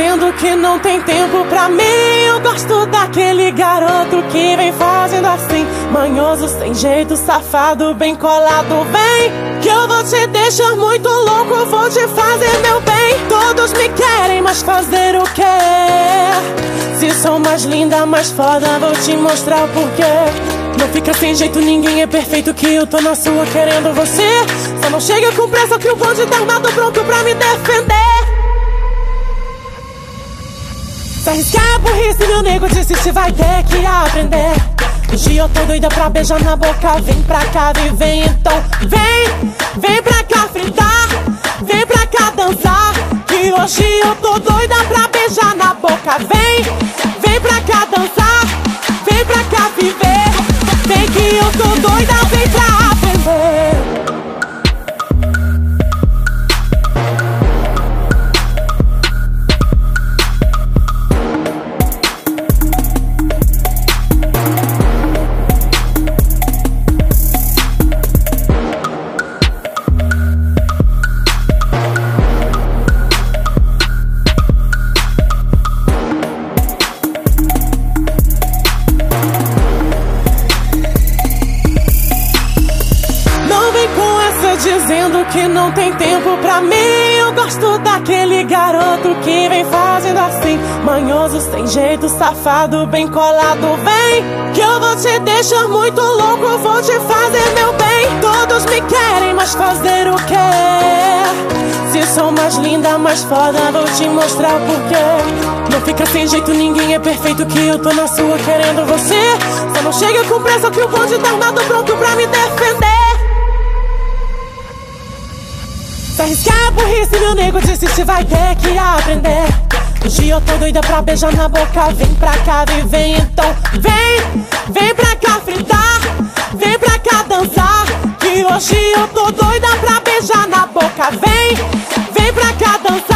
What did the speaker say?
dizendo que não tem tempo pra mim. Eu gosto daquele garoto que vem fazendo assim. Manhoso, sem jeito, safado, bem colado, vem. Que eu vou te deixar muito louco, vou te fazer meu bem. Todos me querem, mas fazer o quê? Se sou mais linda, mais foda, vou te mostrar o porquê. Não fica sem jeito, ninguém é perfeito que eu tô na sua querendo você. Só não chega com pressa que o bonde tá armado pronto pra me defender. Se arriscar é burrice, meu nego disse se vai ter que aprender. Hoje eu tô doida pra beijar na boca, vem pra cá, vem, vem então. Vem, vem pra cá fritar, dizendo que não tem tempo pra mim. Eu gosto daquele garoto que vem fazendo assim. Manhoso, sem jeito, safado, bem colado, vem. Que eu vou te deixar muito louco, vou te fazer meu bem. Todos me querem, mas fazer o quê? Se sou mais linda, mais foda, vou te mostrar o porquê. Não fica sem jeito, ninguém é perfeito que eu tô na sua querendo você. Só não chega com pressa que o bonde tá armado pronto pra me defender. Se arriscar é burrice, meu nego se vai ter que aprender. Hoje eu tô doida pra beijar na boca, vem pra cá, vem, vem então. Vem, vem pra cá fritar, vem pra cá dançar. Que hoje eu tô doida pra beijar na boca, vem, vem pra cá dançar,